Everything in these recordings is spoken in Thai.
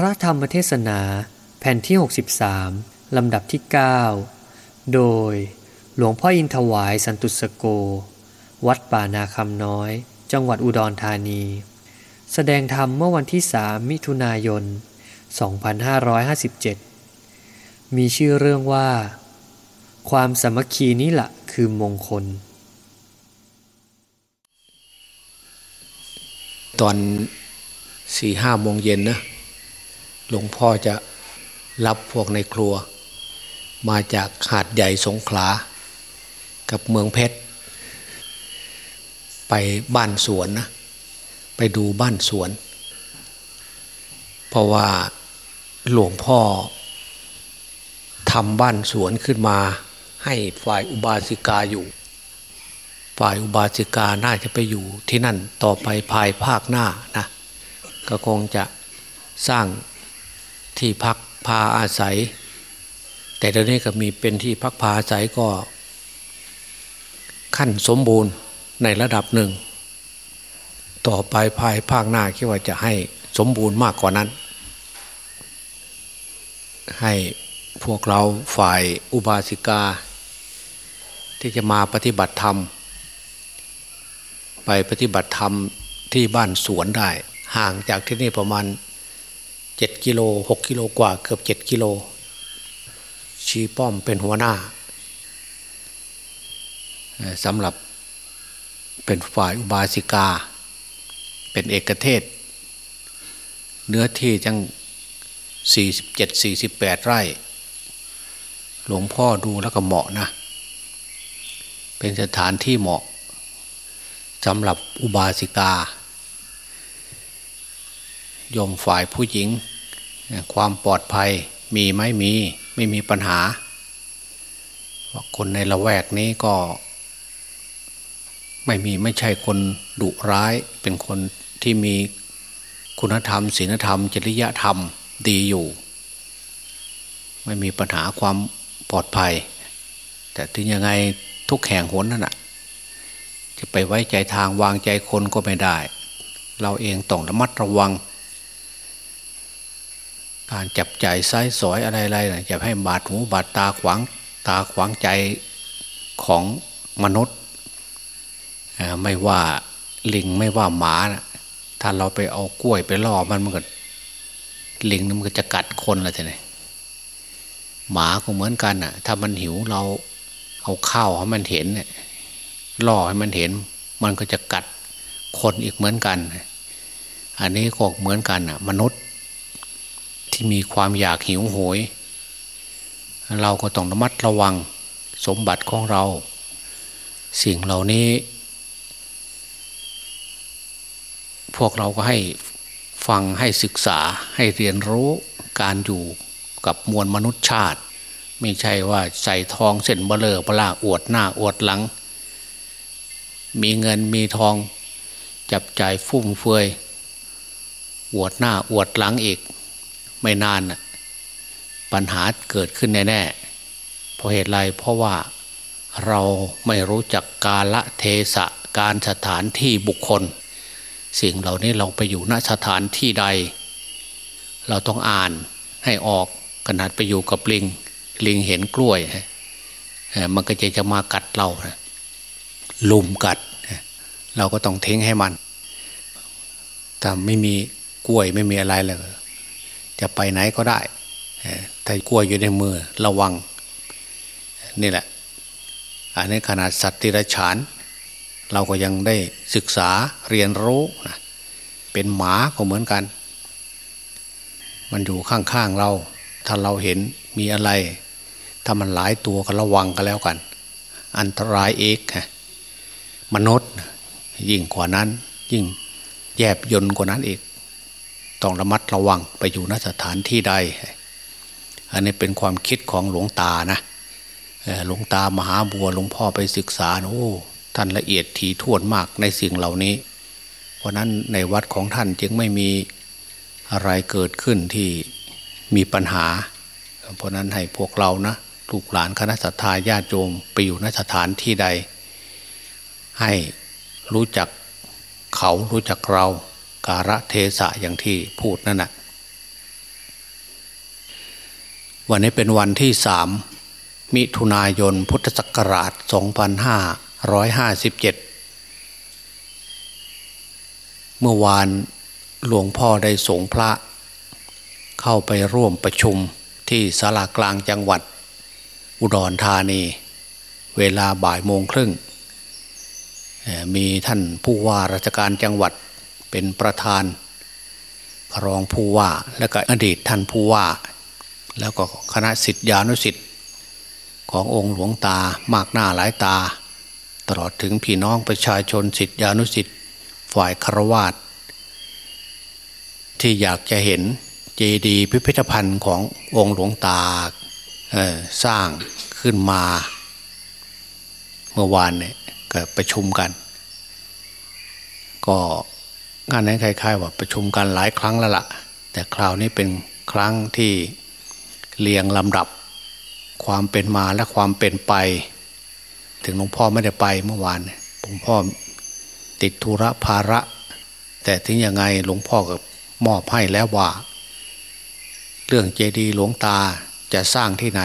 พระธรรมเทศนาแผ่นที่ 63 ลำดับที่ 9 โดยหลวงพ่ออินทวายสันตุสโก วัดป่านาคำน้อย จังหวัดอุดรธานี แสดงธรรมเมื่อวันที่ 3 มิถุนายน 2557 มีชื่อเรื่องว่า ความสมัคคีนี้ละคือมงคล ตอนสี่ห้าโมงเย็นนะ หลวงพ่อจะรับพวกในครัว มาจากหาดใหญ่สงขลา กับเมืองเพชร ไปบ้านสวนนะไปดูบ้านสวน เพราะว่าหลวงพ่อทำบ้านสวนขึ้นมา ให้ฝ่ายอุบาสิกาอยู่ ฝ่ายอุบาสิกาน่าจะไปอยู่ที่นั่นต่อไปภายภาคหน้านะก็คงจะสร้าง ที่พักพาอาศัย แต่เดี๋ยวนี้ก็มีเป็นที่พักพาอาศัยก็ ขั้นสมบูรณ์ในระดับหนึ่ง ต่อไปภายภาคหน้าคิดว่าจะให้สมบูรณ์มากกว่านั้น ให้พวกเราฝ่ายอุบาสิกา ที่จะมาปฏิบัติธรรม ไปปฏิบัติธรรมที่บ้านสวนได้ ห่างจากที่นี่ประมาณ เจ็ดกิโลหกกิโลกว่าเกือบเจ็ดกิโล ชีป้อมเป็นหัวหน้าสำหรับเป็นฝ่ายอุบาสิกา เป็นเอกเทศ เนื้อที่จังสี่สิบเจ็ดสี่สิบแปดไร่ หลวงพ่อดูแล้วก็เหมาะนะ เป็นสถานที่เหมาะสำหรับอุบาสิกา ยมฝ่ายผู้หญิง ความปลอดภัยมีไหมมีไม่มีปัญหาคนในละแวกนี้ก็ ไม่มีไม่ใช่คนดุร้าย เป็นคนที่มีคุณธรรมศีลธรรม จริยธรรมดีอยู่ ไม่มีปัญหาความปลอดภัย แต่ถึงยังไงทุกแห่งหนนั่นแหะจะไปไว้ใจทางวางใจคนก็ไม่ได้ เราเองต้องระมัดระวัง การจับใจไส้สอยอะไรๆนะจะให้บาดหูบาดตาขวางตาขวางใจของมนุษย์ ไม่ว่าลิงไม่ว่าหมานะถ้าเราไปเอากล้วยไปล่อมันมันก็ลิงมันก็จะกัดคนละทีนี้หมาก็เหมือนกันน่ะ ถ้ามันหิวเราเอาข้าวให้มันเห็นเนี่ยล่อให้มันเห็น มันก็จะกัดคนอีกเหมือนกัน อันนี้ก็เหมือนกันน่ะ มนุษย์ ที่มีความอยากหิวโหยเราก็ต้องระมัดระวังสมบัติของเรา สิ่งเหล่านี้ พวกเราก็ให้ฟังให้ศึกษาให้เรียนรู้การอยู่กับมวลมนุษยชาติ ไม่ใช่ว่าใส่ทองเส้นเบลอปลาอวดหน้าอวดหลัง มีเงินมีทองจับจ่ายฟุ่มเฟือยอวดหน้าอวดหลังอีก ไม่นานปัญหาเกิดขึ้นแน่ๆเพราะเหตุไรเพราะว่าเราไม่รู้จักกาละเทศะการสถานที่บุคคล สิ่งเหล่านี้เราไปอยู่ณสถานที่ใด เราต้องอ่านให้ออกขนาดไปอยู่กับลิงลิงเห็นกล้วยมันก็จะจะมากัดเราลุมกัด เราก็ต้องทิ้งให้มันแต่ไม่มีกล้วยไม่มีอะไรเลย จะไปไหนก็ได้ถ้ากล้วอยู่ในมือระวังนี่แหละ อันนี้ขนาดสัตว์ติรฉาน เราก็ยังได้ศึกษาเรียนรู้เป็นหมาก็เหมือนกัน มันอยู่ข้างๆเรา ถ้าเราเห็นมีอะไร ถ้ามันหลายตัวก็ระวังกันแล้วกัน อันตรายเอกมนุษย์ ยิ่งกว่านั้น ยิ่งแยบยนกว่านั้นอีก ต้องระมัดระวังไปอยู่ณสถานที่ใด อันนี้เป็นความคิดของหลวงตานะหลวงตามหาบัวหลวงพ่อไปศึกษาโอ้ท่านละเอียดถี่ถ้วนมากในสิ่งเหล่านี้ เพราะนั้นในวัดของท่านจึงไม่มีอะไรเกิดขึ้นที่มีปัญหา เพราะนั้นให้พวกเรานะลูกหลานคณะสัตยาญาติโยมไปอยู่ณสถานที่ใด ให้รู้จักเขารู้จักเรา การะเทศะอย่างที่พูดนั่นแหะวันนี้เป็นวันที่สามมิถุนายนพุทธศักราช 2557 เมื่อวานหลวงพ่อได้สงพระ เข้าไปร่วมประชุมที่ศาลากลางจังหวัด อุดรธานี เวลาบ่ายโมงครึ่ง มีท่านผู้ว่าราชการจังหวัด เป็นประธานรองผู้ว่าและก็อดีตท่านผู้ว่า แล้วก็คณะสิทธิานุสิทธิ์ขององค์หลวงตามากหน้าหลายตา ตลอดถึงพี่น้องประชาชนสิทธิานุสิทธิ์ฝ่ายคารวาสที่อยากจะเห็นเจดีย์พิพิธภัณฑ์ขององค์หลวงตาสร้างขึ้นมา เมื่อวานเนี่ยก็ประชุมกัน ก็ งานนั้นคล้ายๆว่าประชุมกันหลายครั้งแล้วละ่ะ แต่คราวนี้เป็นครั้งที่เรียงลำดับ ความเป็นมาและความเป็นไป ถึงหลวงพ่อไม่ได้ไปเมื่อวานหลวงพ่อติดธุระภาระ แต่ถึงยังไงหลวงพ่อก็มอบให้แล้วว่า เรื่องเจดีย์หลวงตาจะสร้างที่ไหน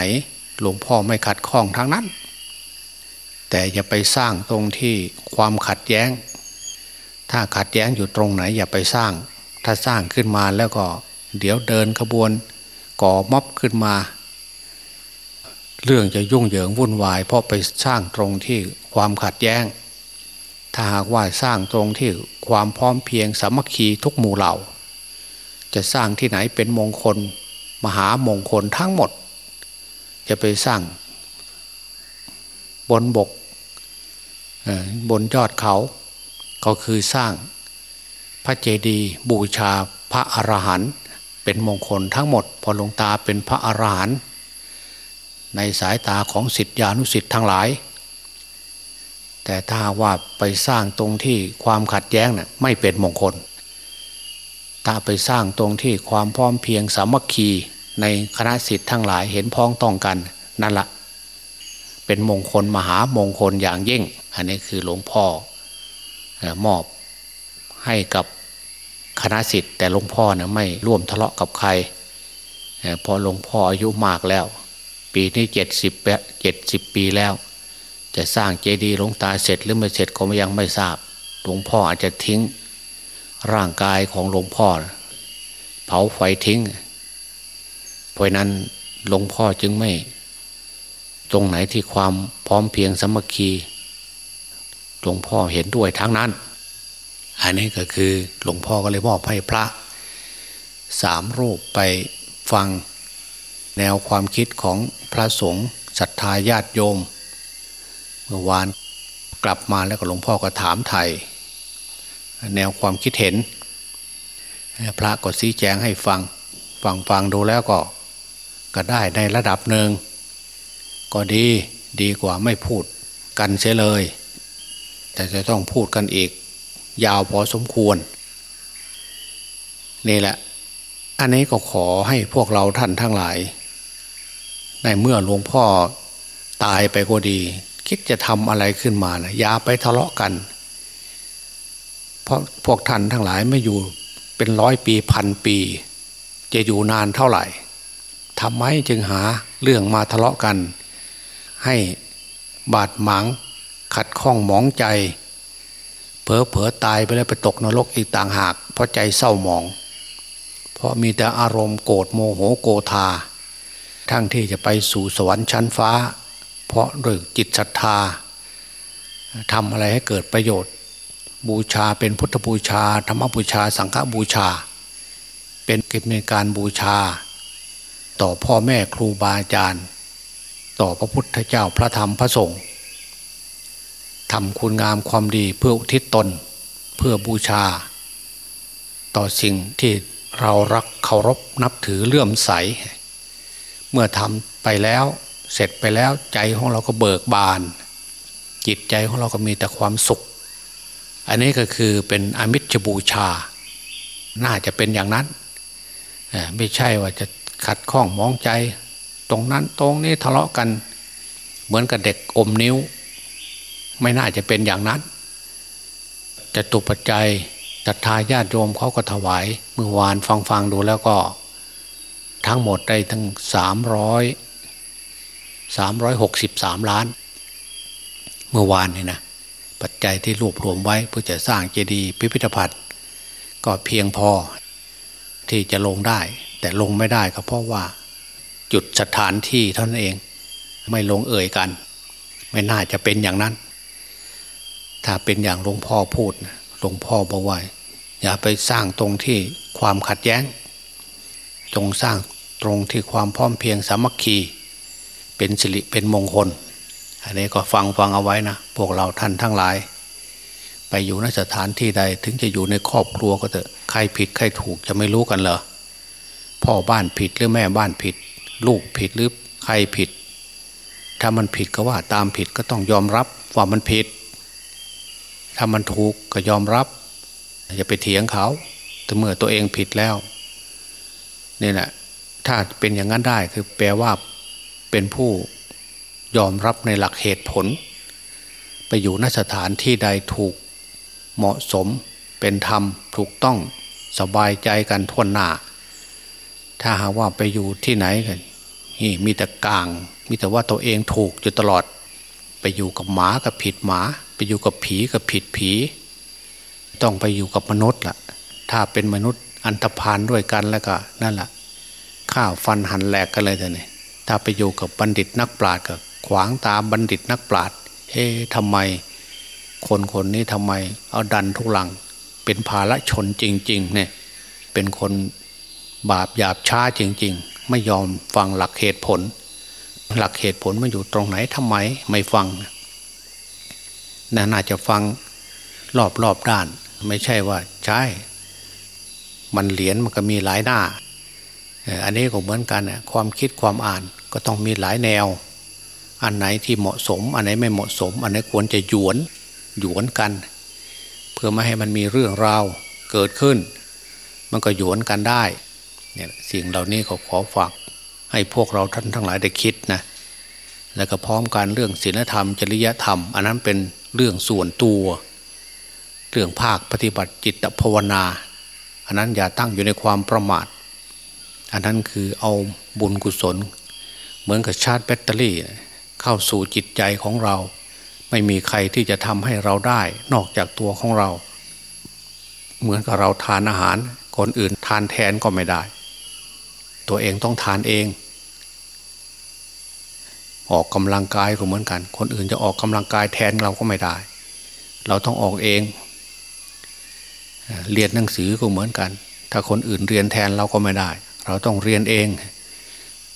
หลวงพ่อไม่ขัดข้องทั้งนั้น แต่อย่าไปสร้างตรงที่ความขัดแย้ง ถ้าขัดแย้งอยู่ตรงไหนอย่าไปสร้าง ถ้าสร้างขึ้นมาแล้วก็ เดี๋ยวเดินขบวน ก่อม็อบขึ้นมา เรื่องจะยุ่งเหยิงวุ่นวาย เพราะไปสร้างตรงที่ความขัดแย้ง ถ้าหากว่าสร้างตรงที่ความพร้อมเพียงสามัคคีทุกหมู่เหล่า จะสร้างที่ไหนเป็นมงคล มหามงคลทั้งหมด จะไปสร้าง บนบกบนยอดเขา ก็คือสร้างพระเจดีย์บูชาพระอรหันต์เป็นมงคลทั้งหมด พอหลวงตาเป็นพระอรหันต์ในสายตาของสิทธิานุสิทธิ์ทั้งหลาย แต่ถ้าว่าไปสร้างตรงที่ความขัดแย้งนะ่ะไม่เป็นมงคล ถ้าไปสร้างตรงที่ความพร้อมเพียงสามัคคีในคณะสิทธิ์ทั้งหลายเห็นพ้องต้องกันนั่นละเป็นมงคลมหามงคลอย่างยิ่ง อันนี้คือหลวงพ่อ มอบให้กับคณะสิทธิ์แต่หลวงพ่อนี่ยไม่ร่วมทะเลาะกับใครเพอหลวงพ่ออายุมากแล้ว ปีนี้เจ็ดสิบเจ็ดสิบปีแล้ว จะสร้างเจดีย์หลวงตาเสร็จหรือไม่เสร็จก็ยังไม่ทราบหลวงพ่ออาจจะทิ้งร่างกายของหลวงพ่อ เผาไฟทิ้ง เพราะนั้นหลวงพ่อจึงไม่ ตรงไหนที่ความพร้อมเพียงสมัคคี หลวงพ่อเห็นด้วยทั้งนั้น อันนี้ก็คือหลวงพ่อก็เลยมอบให้พระสามรูปไปฟังแนวความคิดของพระสงฆ์ศรัทธาญาติโยม เมื่อวานกลับมาแล้วก็หลวงพ่อก็ถามไทย แนวความคิดเห็น พระก็ชี้แจงให้ฟัง ฟังฟังดูแล้วก็ก็ได้ในระดับหนึ่ง ก็ดีดีกว่าไม่พูดกันเสียเลย แต่จะต้องพูดกันอีก ยาวพอสมควร นี่แหละ อันนี้ก็ขอให้พวกเราท่านทั้งหลาย ในเมื่อหลวงพ่อตายไปก็ดี คิดจะทำอะไรขึ้นมานะอย่าไปทะเลาะกัน เพราะพวกท่านทั้งหลายไม่อยู่เป็นร้อยปีพันปี จะอยู่นานเท่าไหร่ทำไมจึงหาเรื่องมาทะเลาะกัน ให้บาดหมาง ขัดข้องหมองใจเผลอเผลอตายไปแล้วไปตกนรกอีกต่างหาก เพราะใจเศร้าหมอง เพราะมีแต่อารมณ์โกรธโมโหโกธา ทั้งที่จะไปสู่สวรรค์ชั้นฟ้า เพราะด้วยจิตศรัทธาทำอะไรให้เกิดประโยชน์ บูชาเป็นพุทธบูชา ธรรมบูชา สังฆบูชา เป็นกิจในการบูชา ต่อพ่อแม่ครูบาอาจารย์ ต่อพระพุทธเจ้าพระธรรมพระสงฆ์ ทำคุณงามความดีเพื่ออุทิศตน เพื่อบูชา ต่อสิ่งที่เรารักเคารพนับถือเลื่อมใส เมื่อทำไปแล้วเสร็จไปแล้วใจของเราก็เบิกบาน จิตใจของเราก็มีแต่ความสุข อันนี้ก็คือเป็นอมิชบูชา น่าจะเป็นอย่างนั้น ไม่ใช่ว่าจะขัดข้องมองใจ ตรงนั้นตรงนี้ทะเลาะกัน เหมือนกับเด็กอมนิ้ว ไม่น่าจะเป็นอย่างนั้นจะตุปัจจัยศรัทธาญาติโยมเขาก็ถวาย เมื่อวานฟังฟังดูแล้วก็ ทั้งหมดได้ทั้งสามร้อยสามร้อยหกสิบสามล้าน เมื่อวานนี่นะปัจจัยที่รวบรวมไว้เพื่อจะสร้างเจดีย์พิพิธภัณฑ์ก็เพียงพอที่จะลงได้ แต่ลงไม่ได้ก็เพราะว่า จุดสถานที่เท่านั้นเอง ไม่ลงเอ่ยกัน ไม่น่าจะเป็นอย่างนั้น ถ้าเป็นอย่างหลวงพ่อพูดหลวงพ่อบอกว่าอย่าไปสร้างตรงที่ความขัดแย้ง จงสร้างตรงที่ความพร้อมเพียงสามัคคี เป็นสิริเป็นมงคล อันนี้ก็ฟังฟังเอาไว้นะพวกเราท่านทั้งหลาย ไปอยู่ในสถานที่ใดถึงจะอยู่ในครอบครัวก็เถอะใครผิดใครถูกจะไม่รู้กันเหรอพ่อบ้านผิดหรือแม่บ้านผิด ลูกผิดหรือใครผิด ถ้ามันผิดก็ว่าตามผิดก็ต้องยอมรับว่ามันผิด ถ้ามันถูกก็ยอมรับ อย่าไปเถียงเขาแต่เมื่อตัวเองผิดแล้วนี่แหละถ้าเป็นอย่างนั้นได้คือแปลว่าเป็นผู้ยอมรับในหลักเหตุผล ไปอยู่นสถานที่ใดถูกเหมาะสมเป็นธรรมถูกต้องสบายใจกันทวนหน้า ถ้าหากว่าไปอยู่ที่ไหนกันนี่มีแต่กลาง มีแต่ว่าตัวเองถูกอยู่ตลอด ไปอยู่กับหมากับผิดหมา ไปอยู่กับผีกับผิดผี ต้องไปอยู่กับมนุษย์ล่ะ ถ้าเป็นมนุษย์อันธพาลด้วยกันแล้วก็นั่นแหละข้าวฟันหันแหลกกันเลยแต่เนี่ยถ้าไปอยู่กับบัณฑิตนักปราชญ์ก็ขวางตาบัณฑิตนักปราชญ์เฮ้ทำไม คนคนนี้ทำไม เอาดันทุลัง เป็นภาละชนจริง ๆ เนี่ย เป็นคนบาปหยาบช้าจริง ๆ ไม่ยอมฟังหลักเหตุผล หลักเหตุผลมันอยู่ตรงไหนทำไมไม่ฟังน่ น่าจะฟังรอบรอบด้าน ไม่ใช่ว่าใช่ มันเหรียญมันก็มีหลายหน้า อันนี้ก็เหมือนกันความคิดความอ่านก็ต้องมีหลายแนว อันไหนที่เหมาะสม อันไหนไม่เหมาะสม อันไหนควรจะหยวนหยวนกัน เพื่อไม่ให้มันมีเรื่องราวเกิดขึ้น มันก็หยวนกันได้เนี่ยสิ่งเหล่านี้ก็ขอฝากให้พวกเราท่านทั้งหลายได้คิดนะแล้วก็พร้อมการเรื่องศีลธรรม จริยธรรม อันนั้นเป็น เรื่องส่วนตัว เรื่องภาคปฏิบัติจิตภาวนา อันนั้นอย่าตั้งอยู่ในความประมาท อันนั้นคือเอาบุญกุศล เหมือนกับชาร์จแบตเตอรี่ เข้าสู่จิตใจของเรา ไม่มีใครที่จะทำให้เราได้ นอกจากตัวของเรา เหมือนกับเราทานอาหาร คนอื่นทานแทนก็ไม่ได้ ตัวเองต้องทานเอง ออกกำลังกายก็เหมือนกัน คนอื่นจะออกกำลังกายแทนเราก็ไม่ได้ เราต้องออกเอง เรียนหนังสือก็เหมือนกัน ถ้าคนอื่นเรียนแทนเราก็ไม่ได้ เราต้องเรียนเอง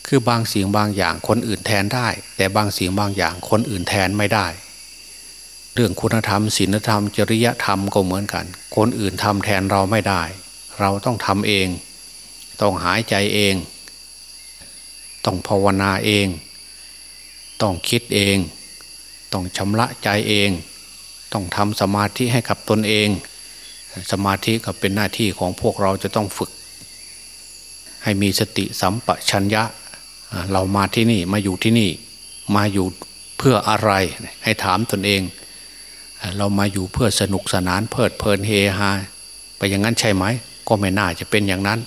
คือบางสิ่งบางอย่างคนอื่นแทนได้ แต่บางสิ่งบางอย่างคนอื่นแทนไม่ได้ เรื่องคุณธรรมศีลธรรม จริยธรรมก็เหมือนกัน คนอื่นทำแทนเราไม่ได้ เราต้องทำเอง ต้องหายใจเอง ต้องภาวนาเอง ต้องคิดเอง ต้องชำระใจเอง ต้องทำสมาธิให้กับตนเอง สมาธิก็เป็นหน้าที่ของพวกเราจะต้องฝึก ให้มีสติสัมปชัญญะ เรามาที่นี่มาอยู่ที่นี่ มาอยู่เพื่ออะไรให้ถามตนเอง เรามาอยู่เพื่อสนุกสนานเพลิดเพลินเฮฮาไปอย่างนั้นใช่ไหม ก็ไม่น่าจะเป็นอย่างนั้น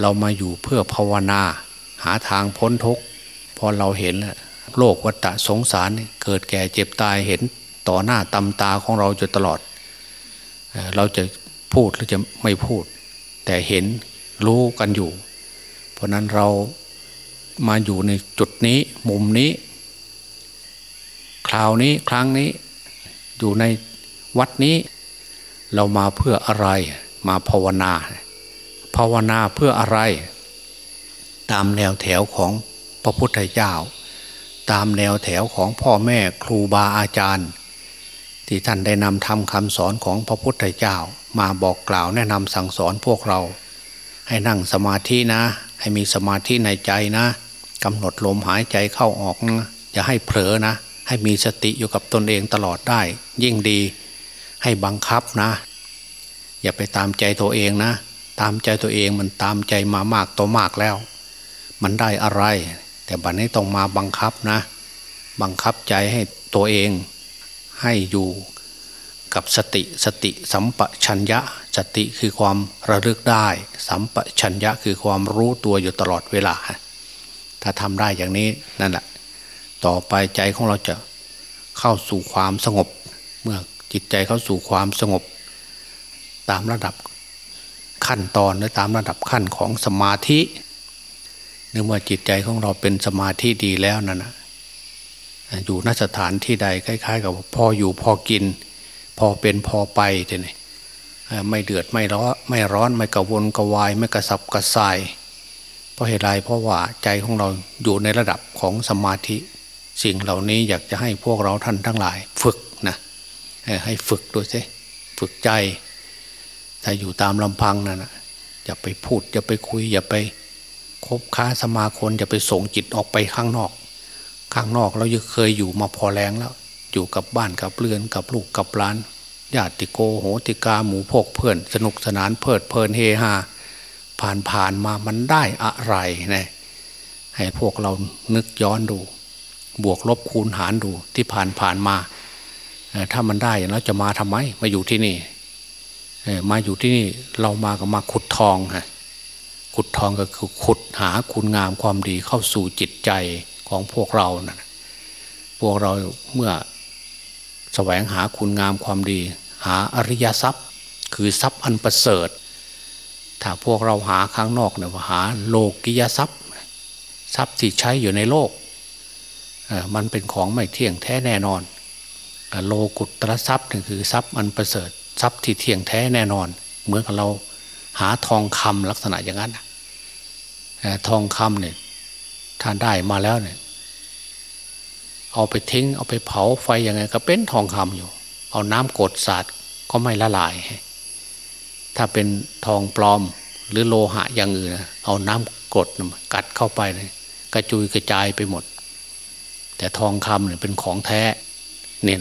เรามาอยู่เพื่อภาวนา หาทางพ้นทุกข์พอเราเห็นแล้ว โลกวัฏสงสารเกิดแก่เจ็บตายเห็นต่อหน้าตำตาของเราอยู่ตลอด เราจะพูดหรือจะไม่พูด แต่เห็นรู้กันอยู่ เพราะนั้นเรามาอยู่ในจุดนี้มุมนี้ คราวนี้ครั้งนี้อยู่ในวัดนี้ เรามาเพื่ออะไรมาภาวนา ภาวนาเพื่ออะไร ตามแนวแถวของพระพุทธเจ้า ตามแนวแถวของพ่อแม่ครูบาอาจารย์ ที่ท่านได้นำทำคำสอนของพระพุทธเจ้า มาบอกกล่าวแนะนำสั่งสอนพวกเรา ให้นั่งสมาธินะ ให้มีสมาธิในใจนะกำหนดลมหายใจเข้าออกนะอย่าให้เผลอนะ ให้มีสติอยู่กับตนเองตลอดได้ ยิ่งดีให้บังคับนะ อย่าไปตามใจตัวเองนะ ตามใจตัวเองมันตามใจมามากตัวมากแล้ว มันได้อะไร แต่บัดนนี้ต้องมาบังคับนะ บังคับใจให้ตัวเองให้อยู่กับสติสติสัมปชัญญะสติคือความระลึกได้ สัมปชัญญะคือความรู้ตัวอยู่ตลอดเวลา ถ้าทำได้อย่างนี้นั่นแหละต่อไปใจของเราจะเข้าสู่ความสงบ เมื่อจิตใจเข้าสู่ความสงบ ตามระดับขั้นตอนหรือตามระดับขั้นของสมาธิ นื่องว่าจิตใจของเราเป็นสมาธิดีแล้วนั่นนะอยู่นสถานที่ใดคล้าย ๆ กับพออยู่พอกิน พอเป็นพอไปเท่นี่ไม่เดือดไม่ร้อนไม่ร้อนไม่กระวนกระวาย ไม่กระสับกระส่าย เพราะเหตุไรเพราะว่าใจของเราอยู่ในระดับของสมาธิ สิ่งเหล่านี้อยากจะให้พวกเราท่านทั้งหลาย ฝึกนะให้ฝึกด้วยสิฝึกใจถ้าอยู่ตามลำพังนั่นนะอย่าไปพูดอย่าไปคุยอย่าไป คบค้าสมาคมอย่าไปส่งจิตออกไปข้างนอก ข้างนอกเราเคยอยู่มาพอแรงแล้ว อยู่กับบ้านกับเรือนกับลูกกับหลานญาติโกโหติกาหมูพกเพื่อน สนุกสนานเพลิดเพลินเฮฮาผ่านผ่านมามันได้อะไรนะให้พวกเรานึกย้อนดู บวกลบคูณหารดูที่ผ่านผ่านมาถ้ามันได้แล้วจะมาทำไมมาอยู่ที่นี่มาอยู่ที่นี่เรามาก็มาขุดทองฮะ ขุดทองก็คือขุดหาคุณงามความดีเข้าสู่จิตใจของพวกเรานะพวกเราเมื่อแสวงหาคุณงามความดี หาอริยทรัพย์ คือทรัพย์อันประเสริฐ ถ้าพวกเราหาข้างนอกเนี่ยหาโลกิยทรัพย์ ทรัพย์ที่ใช้อยู่ในโลกมันเป็นของไม่เที่ยงแท้แน่นอน โลกุตรทรัพย์นี่คือทรัพย์อันประเสริฐทรัพย์ที่เที่ยงแท้แน่นอน เหมือนกับเราหาทองคำลักษณะอย่างนั้น ทองคำเนี่ยถ้าได้มาแล้วเนี่ย เอาไปทิ้ง เอาไปเผาไฟยังไง ก็เป็นทองคำอยู่ เอาน้ำกดสาดก็ไม่ละลาย ถ้าเป็นทองปลอมหรือโลหะอย่างอื่นเอาน้ำกดกัดเข้าไปเลยกระจุยกระจายไปหมด แต่ทองคำเนี่ยเป็นของแท้เนี่ย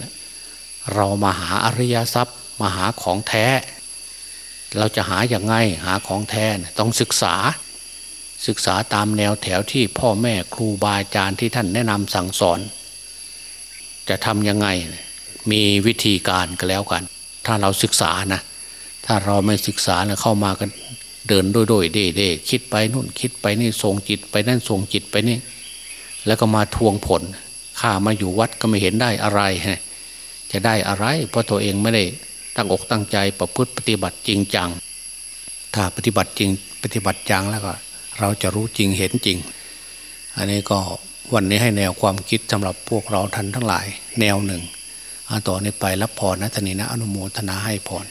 เรามาหาอริยทรัพย์มาหาของแท้ เราจะหาอย่างไงหาของแท้ต้องศึกษา ศึกษาตามแนวแถวที่พ่อแม่ครูบาอาจารย์ที่ท่านแนะนำสั่งสอน จะทำยังไงมีวิธีการก็แล้วกัน ถ้าเราศึกษานะ ถ้าเราไม่ศึกษาเนี่ยเข้ามากันเดินโดยโดยเด่ๆคิดไปนู่นคิดไปนี่ส่งจิตไปนั่นส่งจิตไปนี่ แล้วก็มาทวงผลข้ามาอยู่วัดก็ไม่เห็นได้อะไรฮะจะได้อะไร เพราะตัวเองไม่ได้ตั้งอกตั้งใจประพฤติปฏิบัติจริงจัง ถ้าปฏิบัติจริงปฏิบัติจังแล้วก็ เราจะรู้จริงเห็นจริง อันนี้ก็วันนี้ให้แนวความคิดสำหรับพวกเราท่านทั้งหลาย แนวหนึ่งต่อนนี้ไปรับพรนะทนีนะอนุโมทนาให้พร